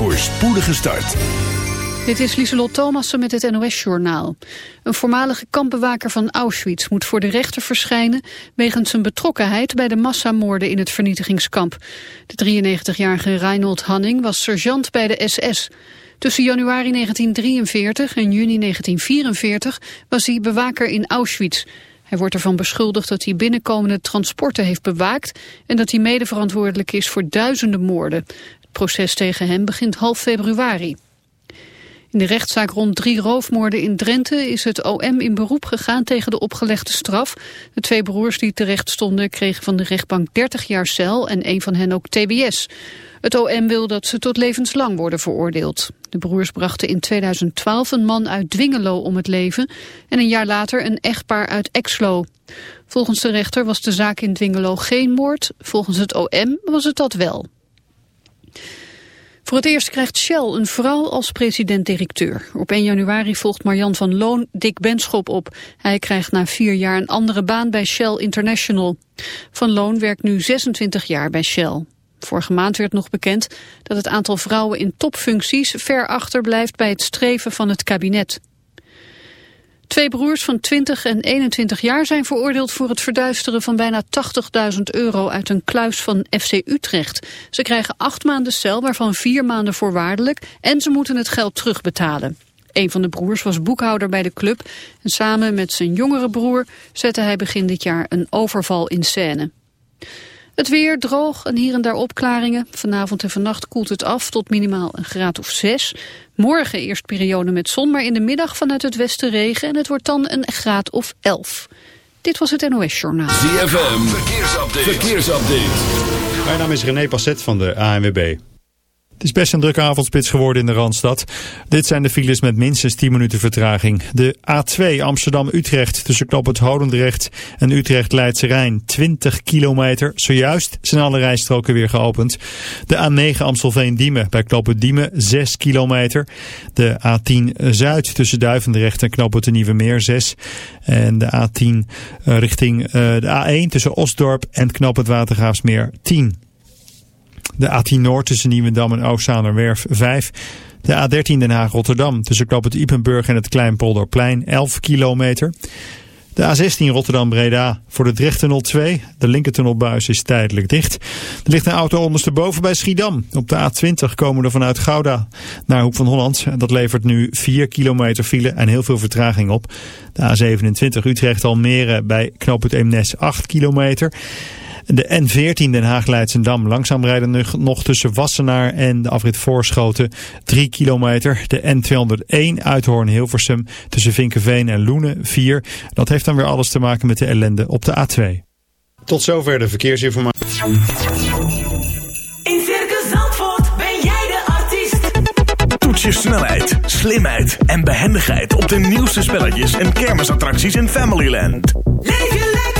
voor spoedige start. Dit is Lieselot Thomassen met het NOS-journaal. Een voormalige kampbewaker van Auschwitz moet voor de rechter verschijnen... wegens zijn betrokkenheid bij de massamoorden in het vernietigingskamp. De 93-jarige Reinhold Hanning was sergeant bij de SS. Tussen januari 1943 en juni 1944 was hij bewaker in Auschwitz... Hij wordt ervan beschuldigd dat hij binnenkomende transporten heeft bewaakt... en dat hij medeverantwoordelijk is voor duizenden moorden. Proces tegen hem begint half februari. In de rechtszaak rond drie roofmoorden in Drenthe is het OM in beroep gegaan tegen de opgelegde straf. De twee broers die terecht stonden kregen van de rechtbank 30 jaar cel en een van hen ook TBS. Het OM wil dat ze tot levenslang worden veroordeeld. De broers brachten in 2012 een man uit Dwingelo om het leven en een jaar later een echtpaar uit Exlo. Volgens de rechter was de zaak in Dwingelo geen moord, volgens het OM was het dat wel. Voor het eerst krijgt Shell een vrouw als president-directeur. Op 1 januari volgt Marjan van Loon Dick Benschop op. Hij krijgt na vier jaar een andere baan bij Shell International. Van Loon werkt nu 26 jaar bij Shell. Vorige maand werd nog bekend dat het aantal vrouwen in topfuncties ver achterblijft bij het streven van het kabinet. Twee broers van 20 en 21 jaar zijn veroordeeld voor het verduisteren van bijna 80.000 euro uit een kluis van FC Utrecht. Ze krijgen acht maanden cel, waarvan vier maanden voorwaardelijk en ze moeten het geld terugbetalen. Een van de broers was boekhouder bij de club en samen met zijn jongere broer zette hij begin dit jaar een overval in scène. Het weer droog en hier en daar opklaringen. Vanavond en vannacht koelt het af tot minimaal een graad of zes. Morgen eerst periode met zon, maar in de middag vanuit het westen regen. En het wordt dan een graad of elf. Dit was het NOS Journaal. ZFM, verkeersupdate. verkeersupdate. Mijn naam is René Passet van de ANWB. Het is best een drukke avondspits geworden in de Randstad. Dit zijn de files met minstens 10 minuten vertraging. De A2 Amsterdam-Utrecht tussen knop het Holendrecht en Utrecht-Leidse Rijn. 20 kilometer. Zojuist zijn alle rijstroken weer geopend. De A9 Amstelveen-Diemen bij knoppen Diemen 6 kilometer. De A10 Zuid tussen Duivendrecht en knoppen de Nieuwe Meer 6. En de A10 eh, richting uh, de A1 tussen Osdorp en knop het Watergraafsmeer 10 de A10 Noord tussen Nieuwendam en Oostzaanerwerf 5. De A13 Den Haag-Rotterdam tussen Knop het Ipenburg en het Kleinpolderplein 11 kilometer. De A16 Rotterdam-Breda voor de Drechttunnel 2. De linkertunnelbuis is tijdelijk dicht. Er ligt een auto ondersteboven bij Schiedam. Op de A20 komen er vanuit Gouda naar Hoek van Holland. Dat levert nu 4 kilometer file en heel veel vertraging op. De A27 Utrecht-Almere bij Knoop het Eemnes 8 kilometer. De N14 Den Haag-Leidsendam langzaam rijden nog tussen Wassenaar en de afrit Voorschoten 3 kilometer. De N201 Uithoorn-Hilversum tussen Vinkenveen en Loenen 4. Dat heeft dan weer alles te maken met de ellende op de A2. Tot zover de verkeersinformatie. In Circus Zandvoort ben jij de artiest. Toets je snelheid, slimheid en behendigheid op de nieuwste spelletjes en kermisattracties in Familyland. Leef je lekker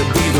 te pido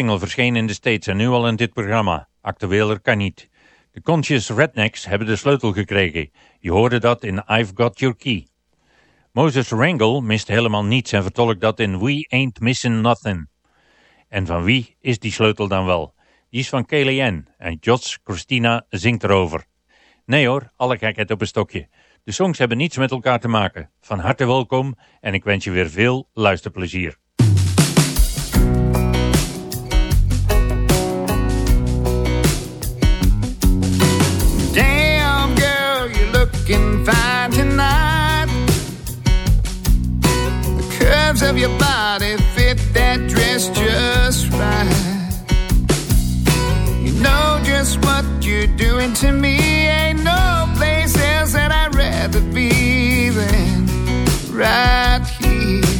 single verscheen in de States en nu al in dit programma. Actueler kan niet. De Conscious Rednecks hebben de sleutel gekregen. Je hoorde dat in I've Got Your Key. Moses Wrangle mist helemaal niets en vertolkt dat in We Ain't Missing Nothing. En van wie is die sleutel dan wel? Die is van KLN en Jots Christina zingt erover. Nee hoor, alle gekheid op een stokje. De songs hebben niets met elkaar te maken. Van harte welkom en ik wens je weer veel luisterplezier. find tonight. The curves of your body fit that dress just right. You know just what you're doing to me. Ain't no place else that I'd rather be than right here.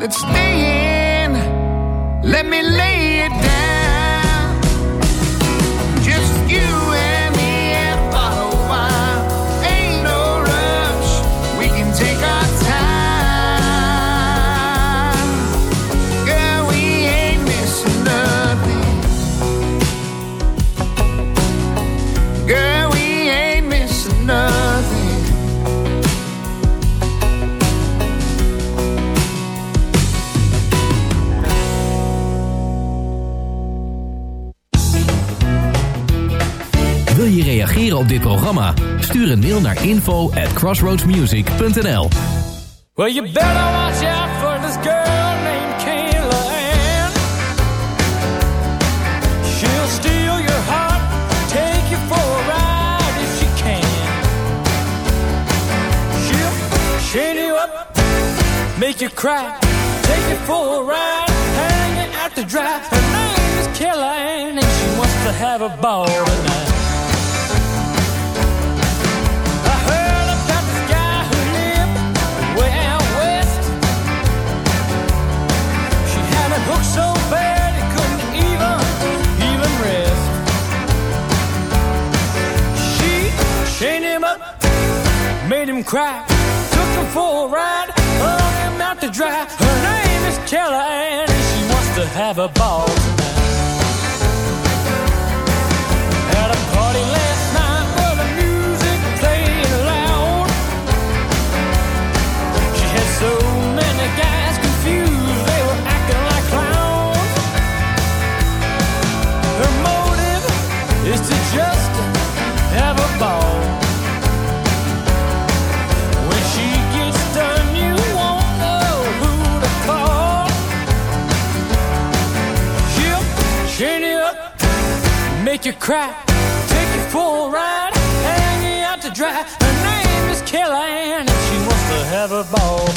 Let's stay in. Let me lay it down. Op dit programma? Stuur een mail naar info at crossroadsmusic.nl Well, you better watch out for this girl named Kayla Ann. She'll steal your heart, take you for a ride if she can. She'll chain you up, make you cry, take you for a ride, hang you out to dry. Her name is Kayla Ann, and she wants to have a ball tonight. Chained him up, made him cry, took him for a ride, hung him out to dry. Her name is Kelly Ann, and she wants to have a ball tonight. At a party last night where the music played loud. She had so many guys confused, they were acting like clowns. Her motive is to just you cry, take you for a ride, hang you out to dry. Her name is Kellyanne, and she wants to have a ball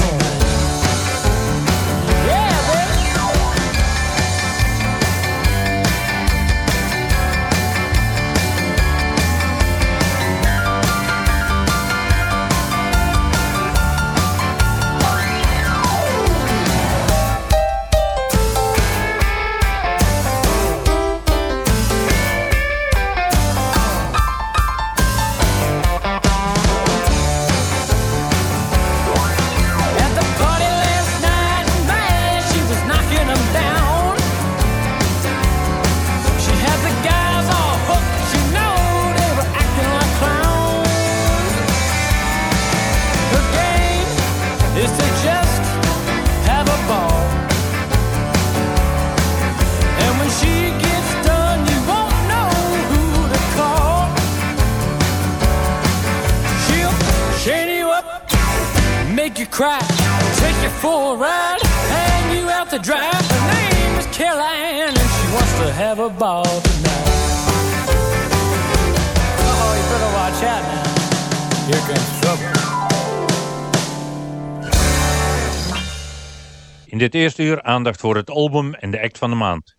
cry, take you for a ride, hang you out to dry. Her name is Kellyanne, and she wants to have a ball tonight. Oh, you better watch out now. Here comes trouble. In dit eerste uur aandacht voor het album en de act van de maand.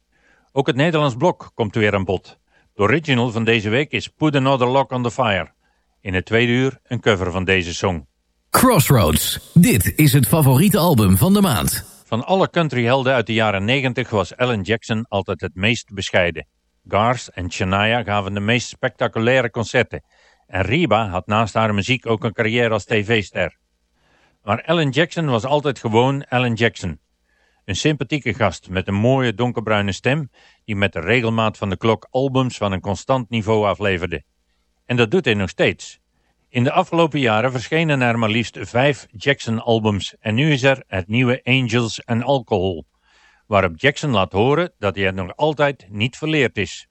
Ook het Nederlands blok komt weer aan bod. De original van deze week is Put Another Lock on the Fire. In het tweede uur een cover van deze song. Crossroads. Dit is het favoriete album van de maand. Van alle countryhelden uit de jaren 90 was Alan Jackson altijd het meest bescheiden. Garth en Shania gaven de meest spectaculaire concerten. En Reba had naast haar muziek ook een carrière als tv-ster. Maar Alan Jackson was altijd gewoon Alan Jackson. Een sympathieke gast met een mooie donkerbruine stem die met de regelmaat van de klok albums van een constant niveau afleverde. En dat doet hij nog steeds. In de afgelopen jaren verschenen er maar liefst vijf Jackson-albums en nu is er het nieuwe Angels and Alcohol, waarop Jackson laat horen dat hij het nog altijd niet verleerd is.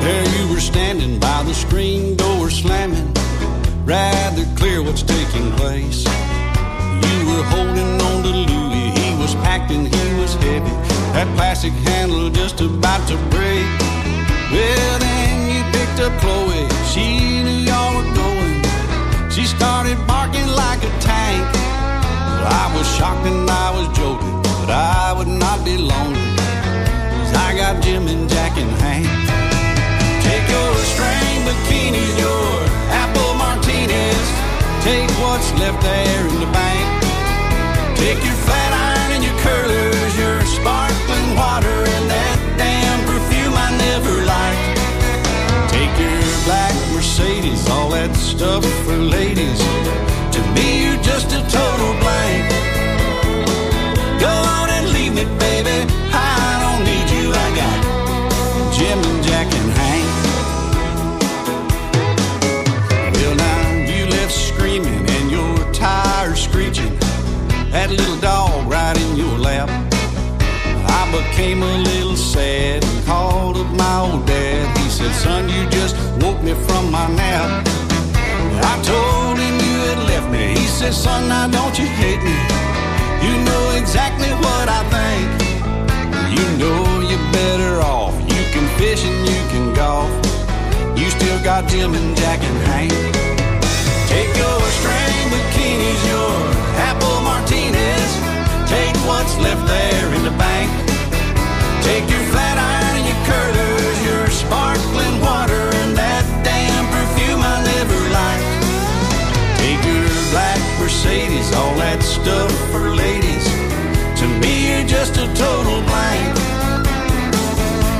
There you were standing by the screen door slamming, rather clear what's taking place. You were holding on to Louie, he was packed and he heavy. That plastic handle just about to break. Well, then you picked up Chloe. She knew y'all were going. She started barking like a tank. Well, I was shocked and I was joking, but I would not be lonely. 'Cause I got Jim and Jack and Hank. Take your string bikinis, your apple martinis. Take what's left there in the bank. Take your flat sparkling water, and that damn perfume I never liked. Take your black Mercedes, all that stuff for ladies. To me, you're just a total blank. Became a little sad and called up my old dad. He said, Son, you just woke me from my nap. I told him you had left me. He said, Son, now don't you hate me. You know exactly what I think. You know you're better off. You can fish and you can golf. You still got Jim and Jack and Hank. Take your string bikinis, your apple martinis. Take what's left there in the bank. Take your flat iron and your curlers, your sparkling water, and that damn perfume I never liked. Take your black Mercedes, all that stuff for ladies. To me, you're just a total blank.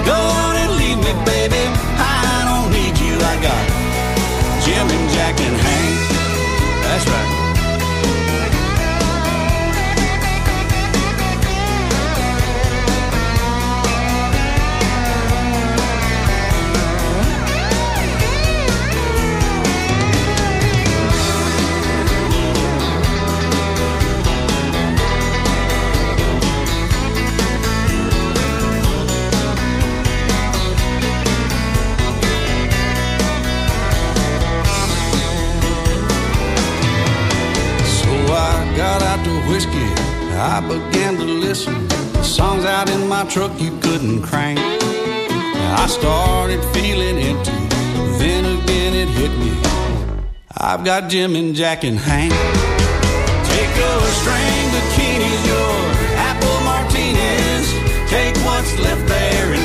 Go on and leave me, baby. I don't need you. I got Jim and Jack and Hank. That's right. Whiskey, I began to listen. The songs out in my truck you couldn't crank. I started feeling empty, then again it hit me. I've got Jim and Jack and Hank. Take a string bikinis, your apple martinis. Take what's left there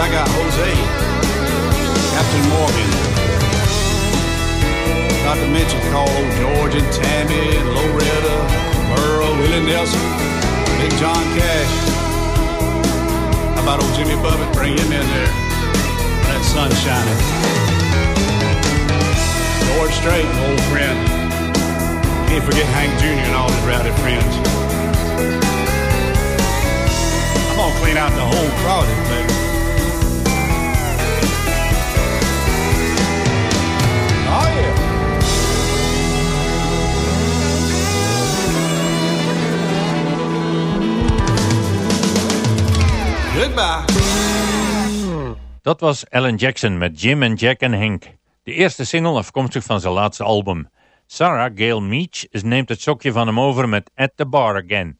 I got Jose, Captain Morgan. Not to mention call old George and Tammy and Loretta, Burrow, Willie Nelson, Big John Cash. How about old Jimmy Buffett? Bring him in there. That sun shining. George Strait, old friend. Can't forget Hank Jr. and all his rowdy friends. I'm gonna clean out the whole crowd, baby. Goodbye. Dat was Alan Jackson met Jim en Jack en Hank. De eerste single afkomstig van zijn laatste album. Sarah Gail Meach neemt het sokje van hem over met At the Bar Again.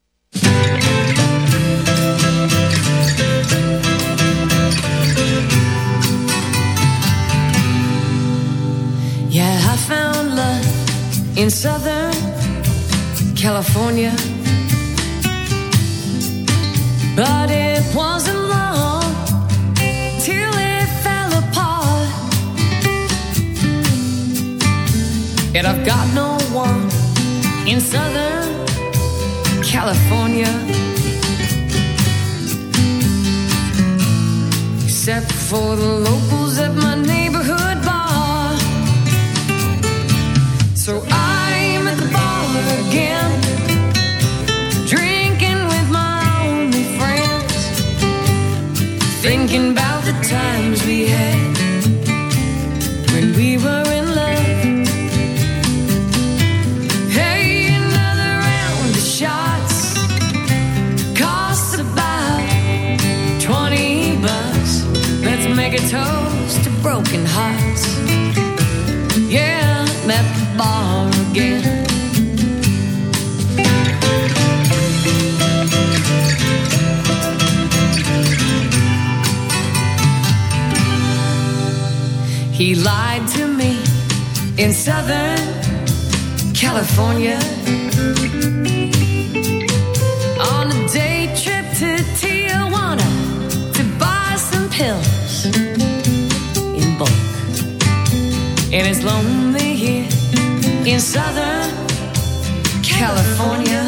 Yeah, I found love in Southern California. But it wasn't long till it fell apart. Yet I've got no one in Southern California. Except for the locals at my neighborhood bar. So I'm at the bar again, thinking about the times we had when we were in love. Hey, another round of shots costs about 20 bucks. Let's make a toast to broken hearts. He lied to me in Southern California on a day trip to Tijuana to buy some pills in bulk. And it's lonely here in Southern California.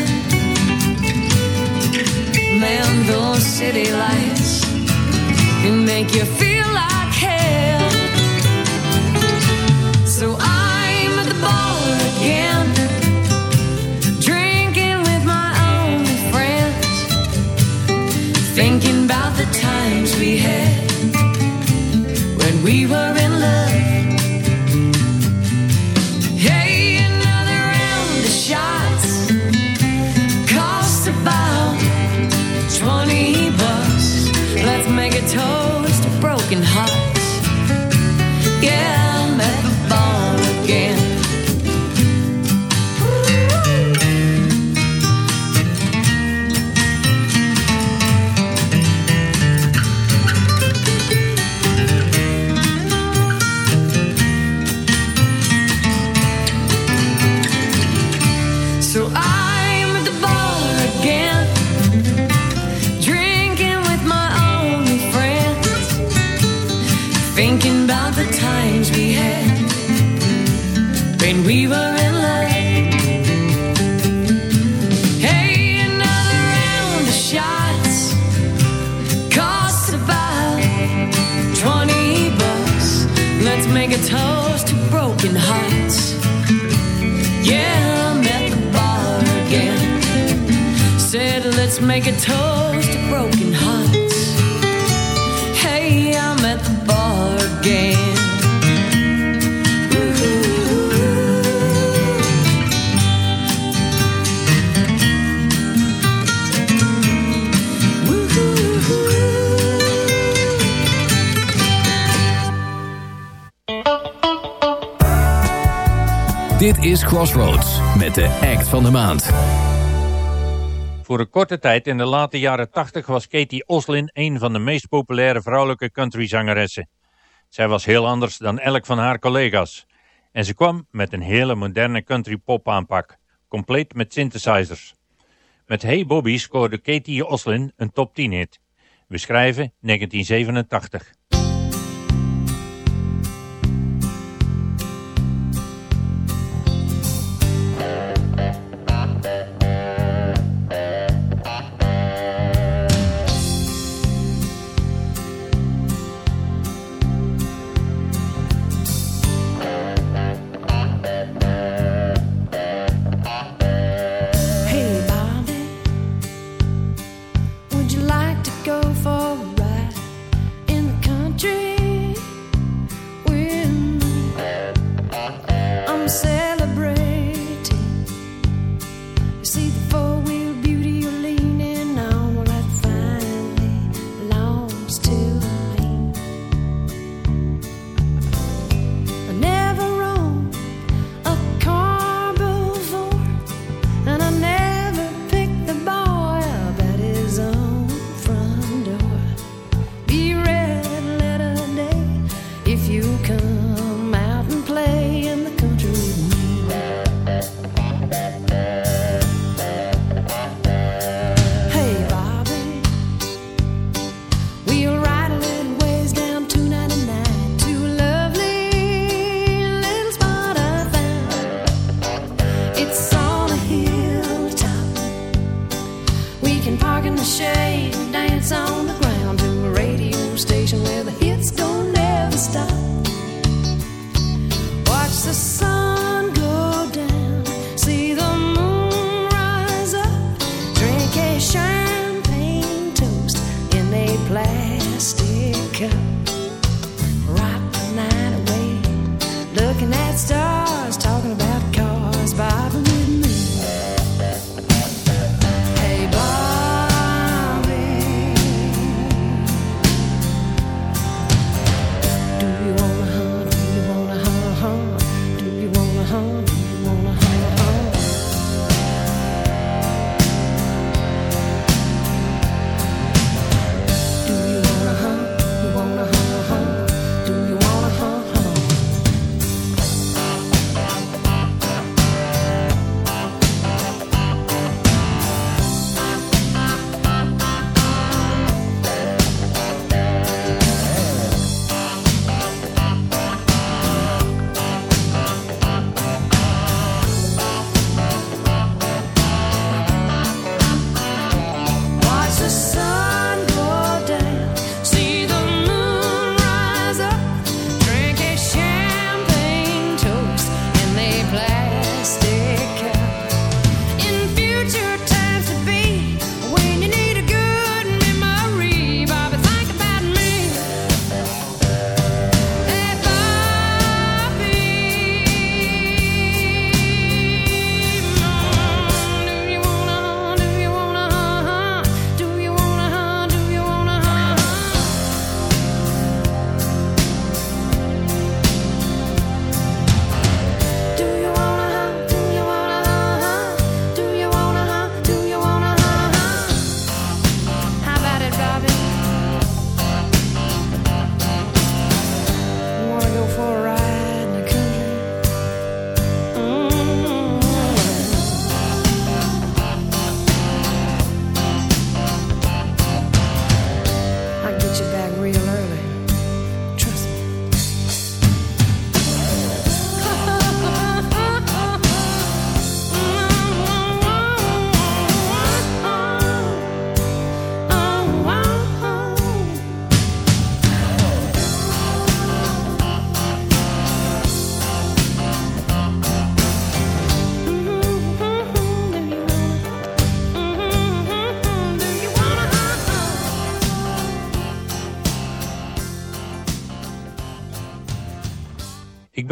Man, those city lights can make you feel make a toast to broken hearts. Hey, I'm at the bar again. Dit is Crossroads met de act van de maand. Voor een korte tijd in de late jaren 80 was Katie Oslin een van de meest populaire vrouwelijke countryzangeressen. Zij was heel anders dan elk van haar collega's. En ze kwam met een hele moderne country pop aanpak, compleet met synthesizers. Met Hey Bobby scoorde Katie Oslin een top 10 hit. We schrijven 1987.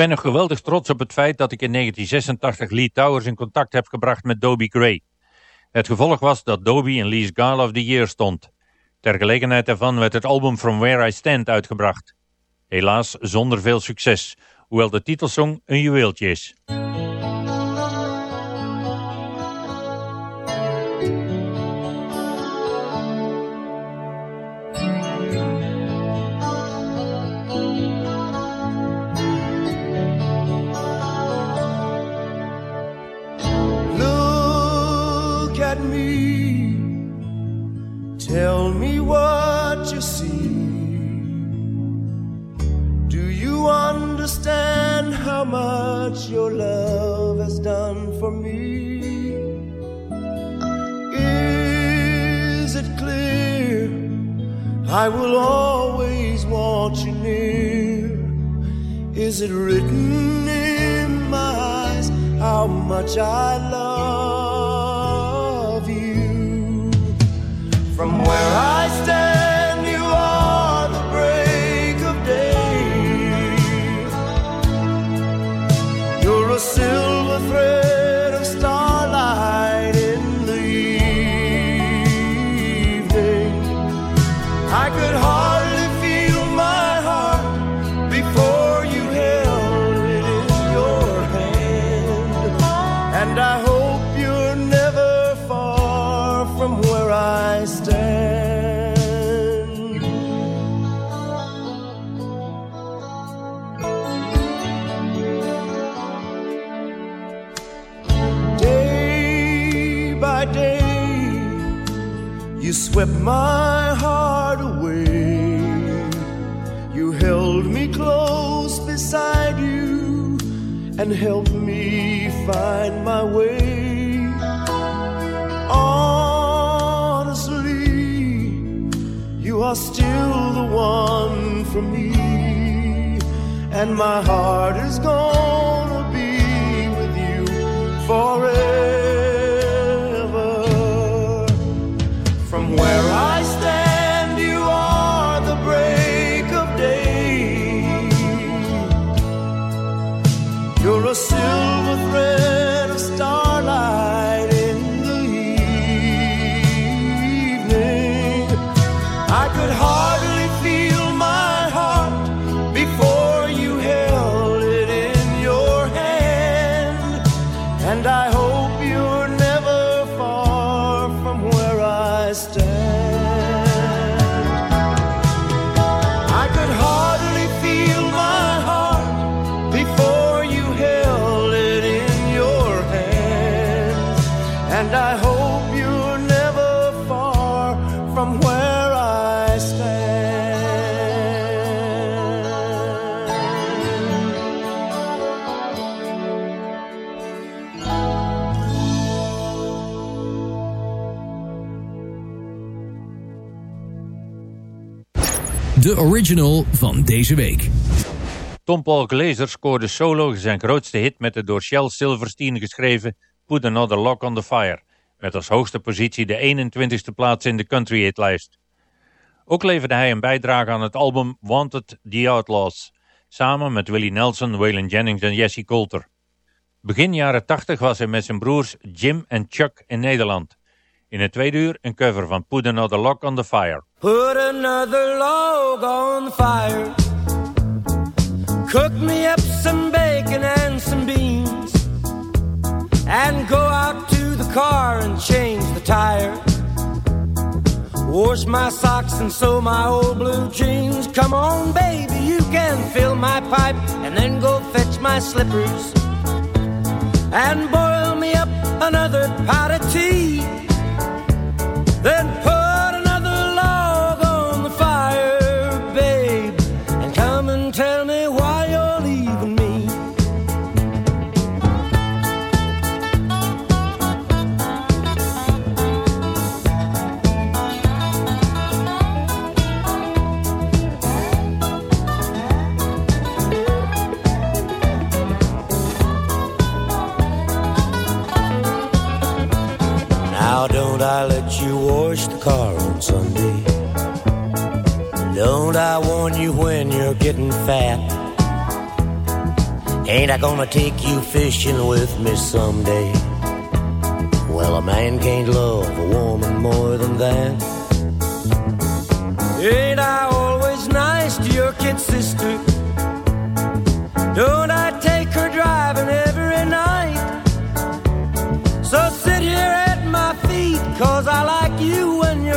Ben nog geweldig trots op het feit dat ik in 1986 Lee Towers in contact heb gebracht met Dobie Gray. Het gevolg was dat Dobie in Lee's Gala of the Year stond. Ter gelegenheid daarvan werd het album From Where I Stand uitgebracht. Helaas zonder veel succes, hoewel de titelsong een juweeltje is. Tell me what you see. Do you understand how much your love has done for me? Is it clear? I will always want you near. Is it written in my eyes how much I love From where I stand, helped me find my way. Honestly, you are still the one for me, and my heart is gonna De original van deze week. Tom Paul Glazer scoorde solo zijn grootste hit met de door Shel Silverstein geschreven Put Another Lock on the Fire, met als hoogste positie de 21ste plaats in de country hitlijst. Ook leverde hij een bijdrage aan het album Wanted The Outlaws, samen met Willie Nelson, Waylon Jennings en Jesse Coulter. Begin jaren 80 was hij met zijn broers Jim en Chuck in Nederland. In het tweede uur een cover van Put Another Log on the Fire. Put another log on the fire. Cook me up some bacon and some beans. And go out to the car and change the tire. Wash my socks and sew my old blue jeans. Come on, baby, you can fill my pipe and then go fetch my slippers. And boil me up another pot of tea. Then put another log on the fire, babe. And come and tell me why you're leaving me. Now don't I wash the car on Sunday? Don't I warn you when you're getting fat? Ain't I gonna take you fishing with me someday? Well, a man can't love a woman more than that. Ain't I always nice to your kid sister? Don't I take her driving every night? So sit here at my feet, cause I like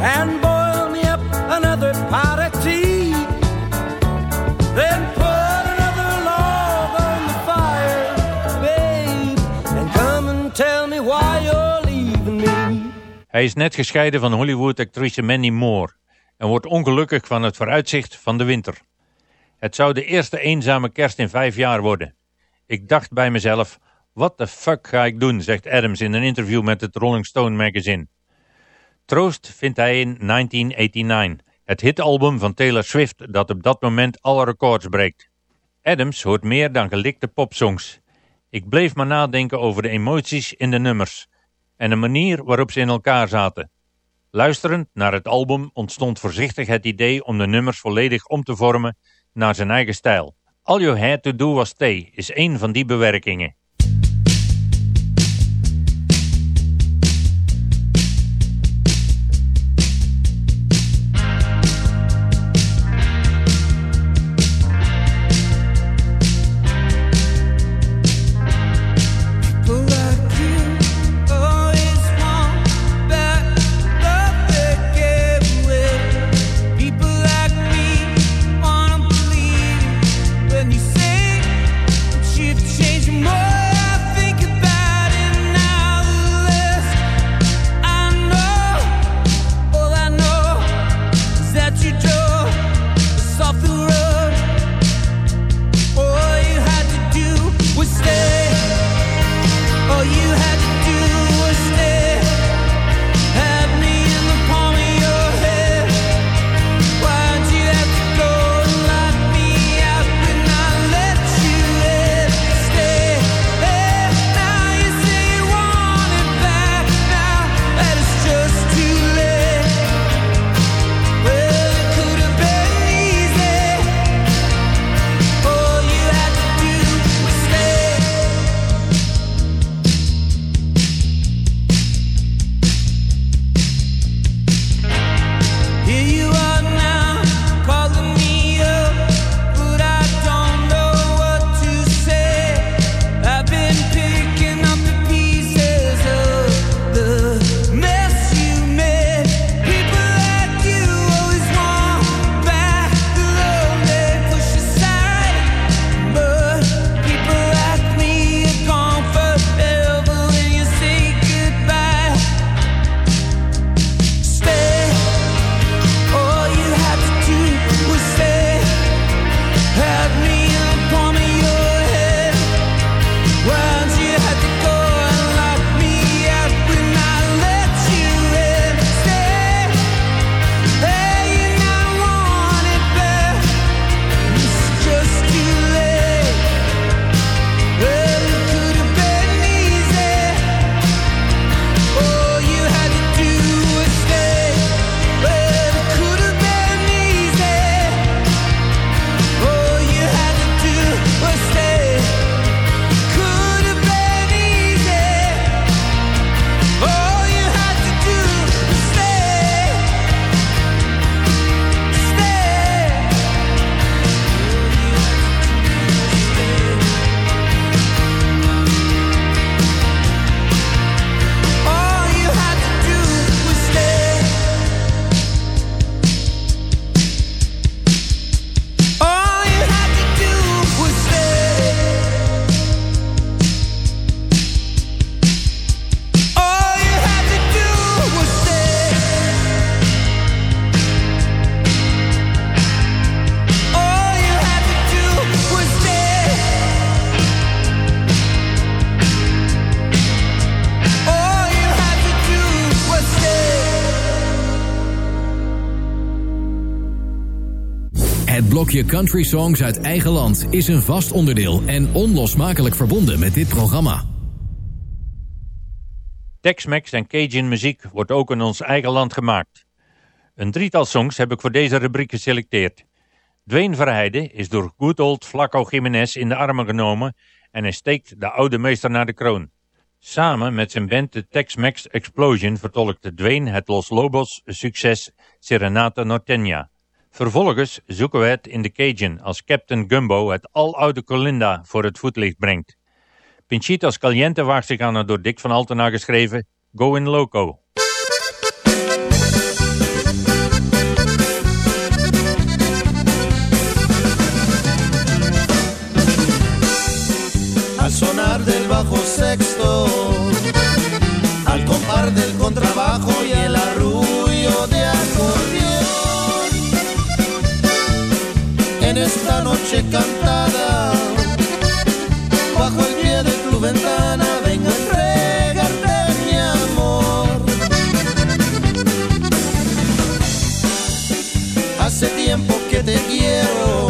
And boil me up another pot of tea. Then put another log on the fire, babe. And come and tell me why you're leaving me. Hij is net gescheiden van Hollywood-actrice Mandy Moore en wordt ongelukkig van het vooruitzicht van de winter. Het zou de eerste eenzame kerst in vijf jaar worden. Ik dacht bij mezelf, wat the fuck ga ik doen, zegt Adams in een interview met het Rolling Stone magazine. Troost vindt hij in 1989, het hitalbum van Taylor Swift dat op dat moment alle records breekt. Adams hoort meer dan gelikte popsongs. Ik bleef maar nadenken over de emoties in de nummers en de manier waarop ze in elkaar zaten. Luisterend naar het album ontstond voorzichtig het idee om de nummers volledig om te vormen naar zijn eigen stijl. All You Had To Do Was Stay is een van die bewerkingen. Country songs uit eigen land is een vast onderdeel en onlosmakelijk verbonden met dit programma. Tex-Mex en Cajun muziek wordt ook in ons eigen land gemaakt. Een drietal songs heb ik voor deze rubriek geselecteerd. Dwayne Verheide is door good old Flaco Jiménez in de armen genomen en hij steekt de oude meester naar de kroon. Samen met zijn band de Tex-Mex Explosion vertolkte Dwayne het Los Lobos succes Serenata Norteña. Vervolgens zoeken we het in de Cajun als Captain Gumbo het aloude Colinda voor het voetlicht brengt. Pinchitas Caliente waagt zich aan het door Dick van Altena geschreven Go in Loco. Noche cantada, bajo el pie de tu ventana, vengo a entregarte mi amor. Hace tiempo que te quiero,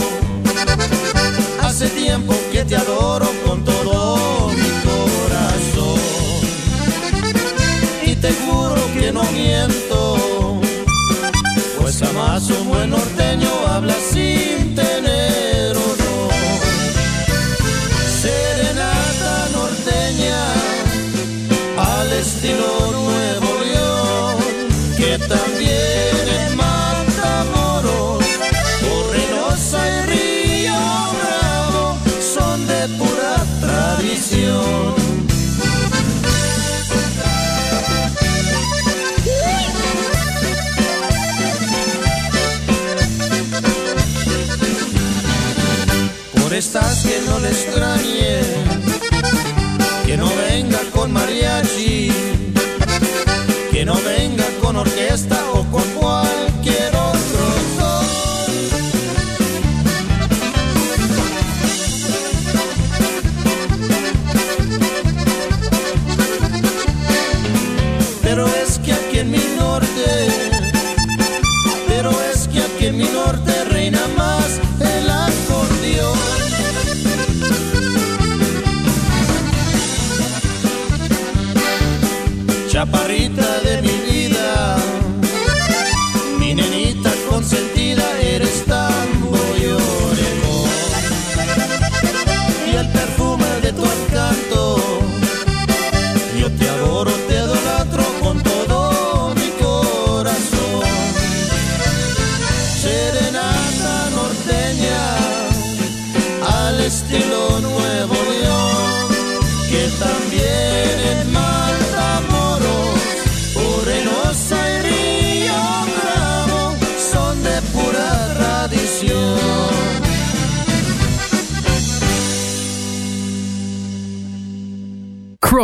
hace tiempo que te adoro con todo mi corazón. Y te juro que no miento, pues jamás un buen norteño Por estas que no le extrañe, que no venga con mariachi, que no venga con orquesta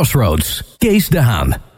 Crossroads, Kees de.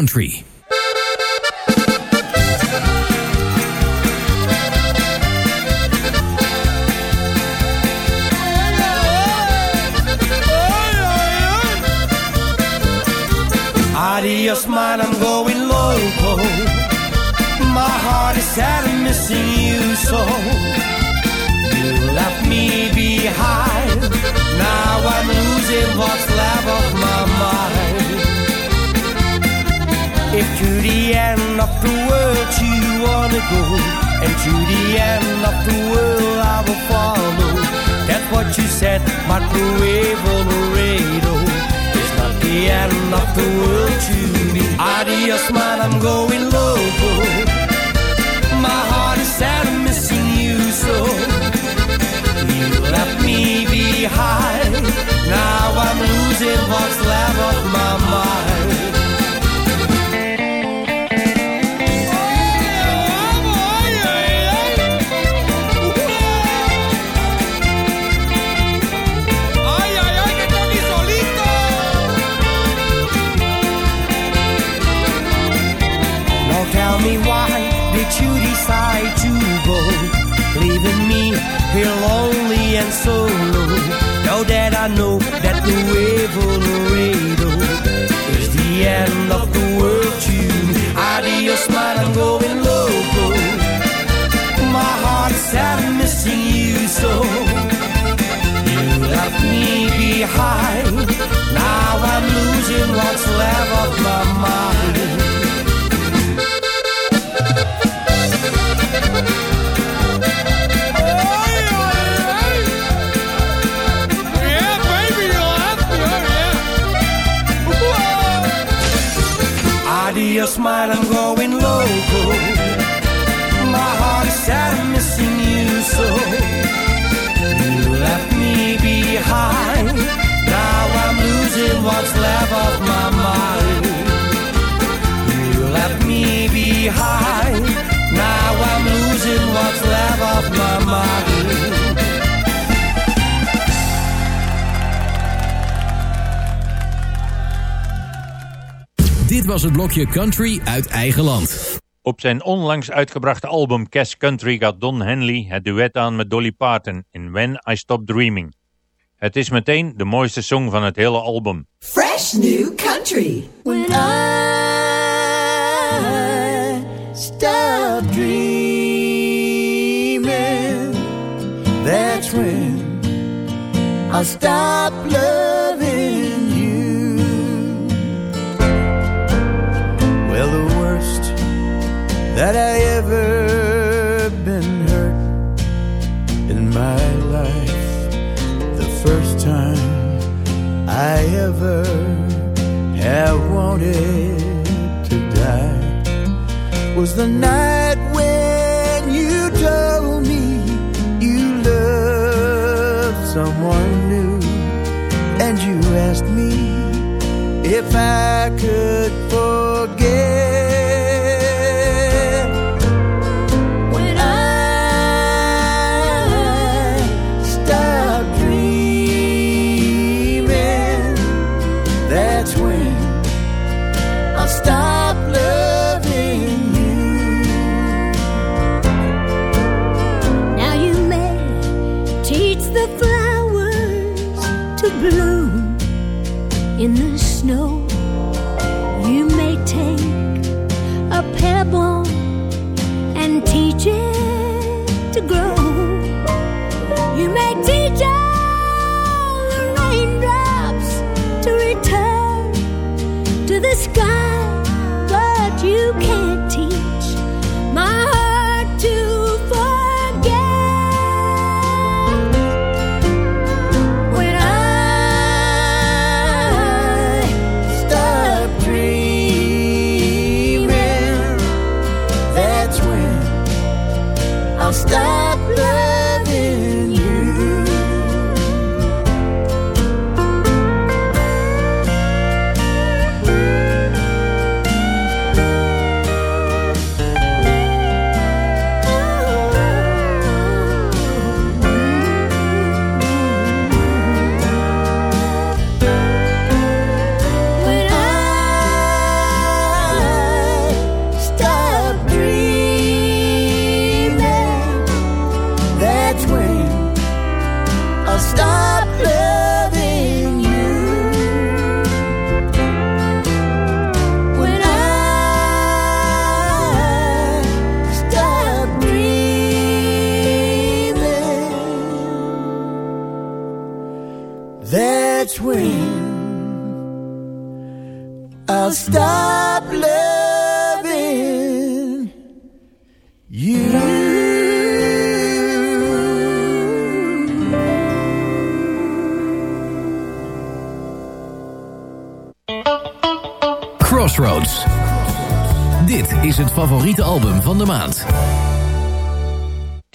Country. Here lonely and solo? Now that I know that the wave radio is the end of the world to me. Adios, man, I'm going loco. My heart is sad missing you so. You left me behind. Now I'm losing what's left of my mind. Mine, I'm going loco. My heart is sad, I'm missing you so. You left me behind. Now I'm losing what's left of my mind. You left me behind. Now I'm losing what's left of my mind. Dit was het blokje Country uit eigen land. Op zijn onlangs uitgebrachte album Cash Country gaat Don Henley het duet aan met Dolly Parton in When I Stop Dreaming. Het is meteen de mooiste song van het hele album. Fresh new country. When I stop dreaming, that's when I'll stop that I ever been hurt in my life. The first time I ever have wanted to die was the night when you told me you loved someone new and you asked me if I could forget.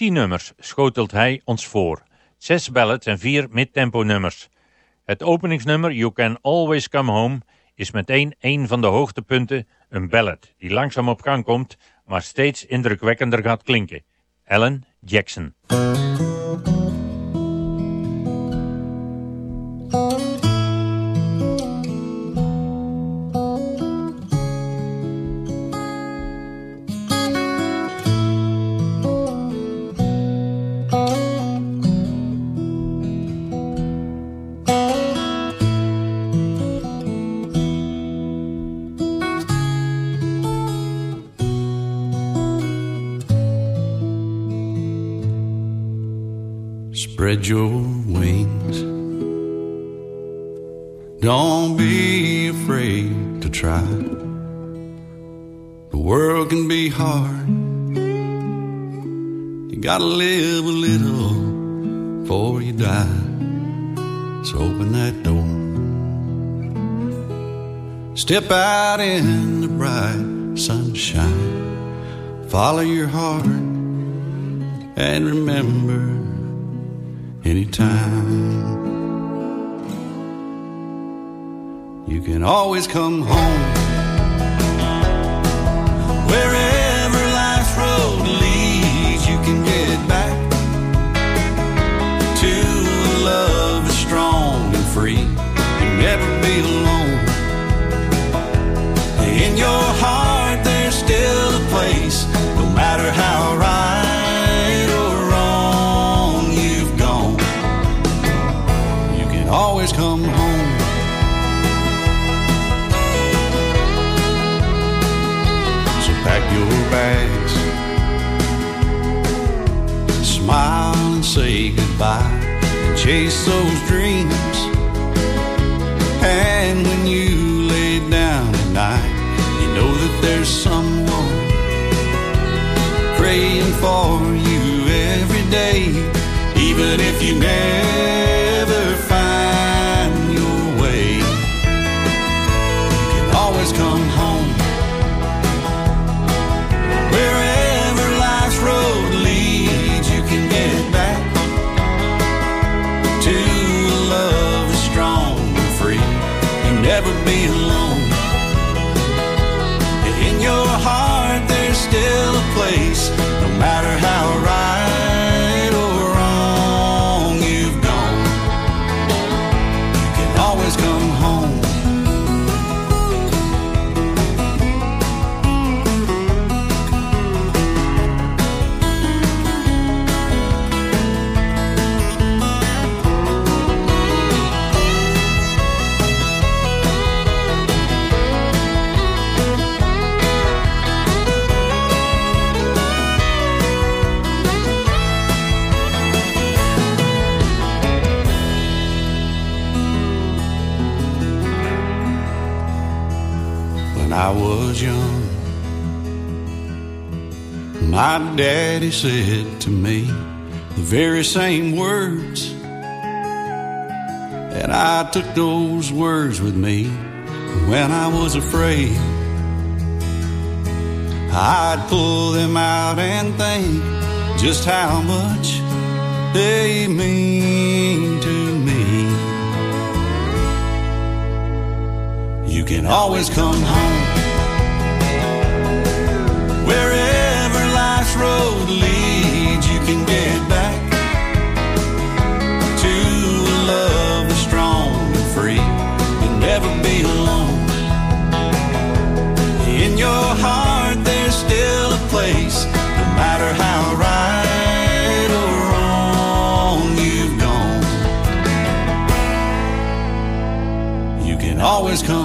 Nummers schotelt hij ons voor. Zes ballads en vier midtempo nummers. Het openingsnummer You Can Always Come Home is meteen een van de hoogtepunten, een ballad die langzaam op gang komt, maar steeds indrukwekkender gaat klinken. Alan Jackson. Your wings. Don't be afraid to try. The world can be hard. You gotta live a little before you die. So open that door. Step out in the bright sunshine. Follow your heart and remember anytime. You can always come home. Wherever life's road leads, you can get back to a love that's strong and free. You'll never be alone. In your heart, there's still a place, no matter how say goodbye, and chase those dreams. And when you lay down at night, you know that there's someone praying for you every day, even if you never come home. My daddy said to me the very same words. And I took those words with me when I was afraid. I'd pull them out and think just how much they mean to me. You can always come home. Wherever life's road leads, you can get back to a love that's strong and free. You'll never be alone. In your heart, there's still a place, no matter how right or wrong you've gone. You can always come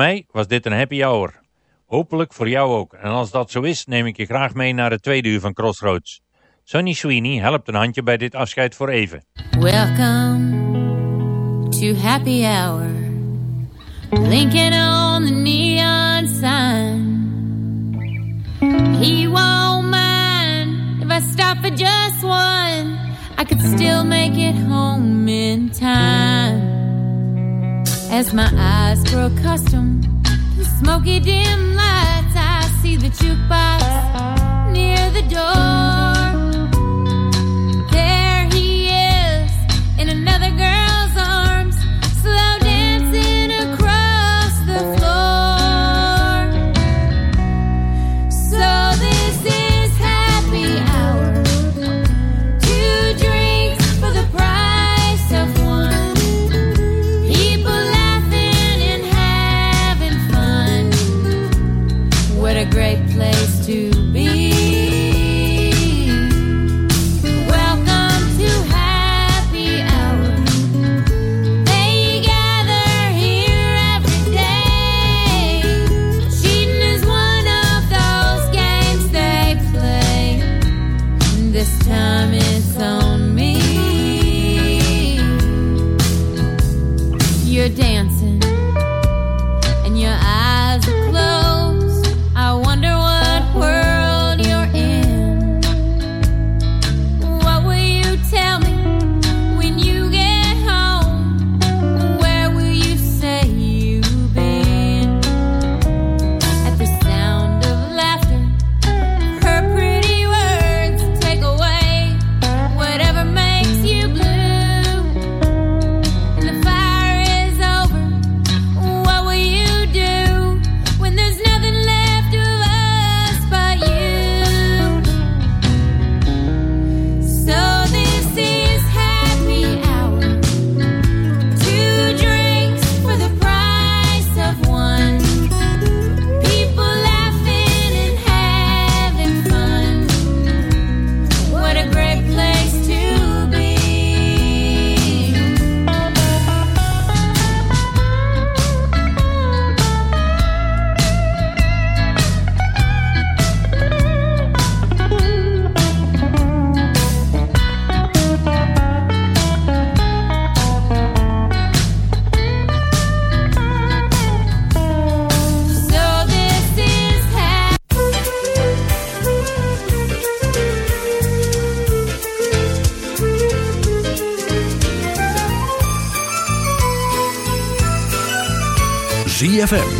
mij was dit een happy hour. Hopelijk voor jou ook. En als dat zo is, neem ik je graag mee naar het tweede uur van Crossroads. Sonny Sweeney helpt een handje bij dit afscheid voor even. Welcome to happy hour. On the neon sign. He won't mind if I stop for just one. I could still make it home in time. As my eyes grow accustomed to smoky dim lights, I see the jukebox near the door.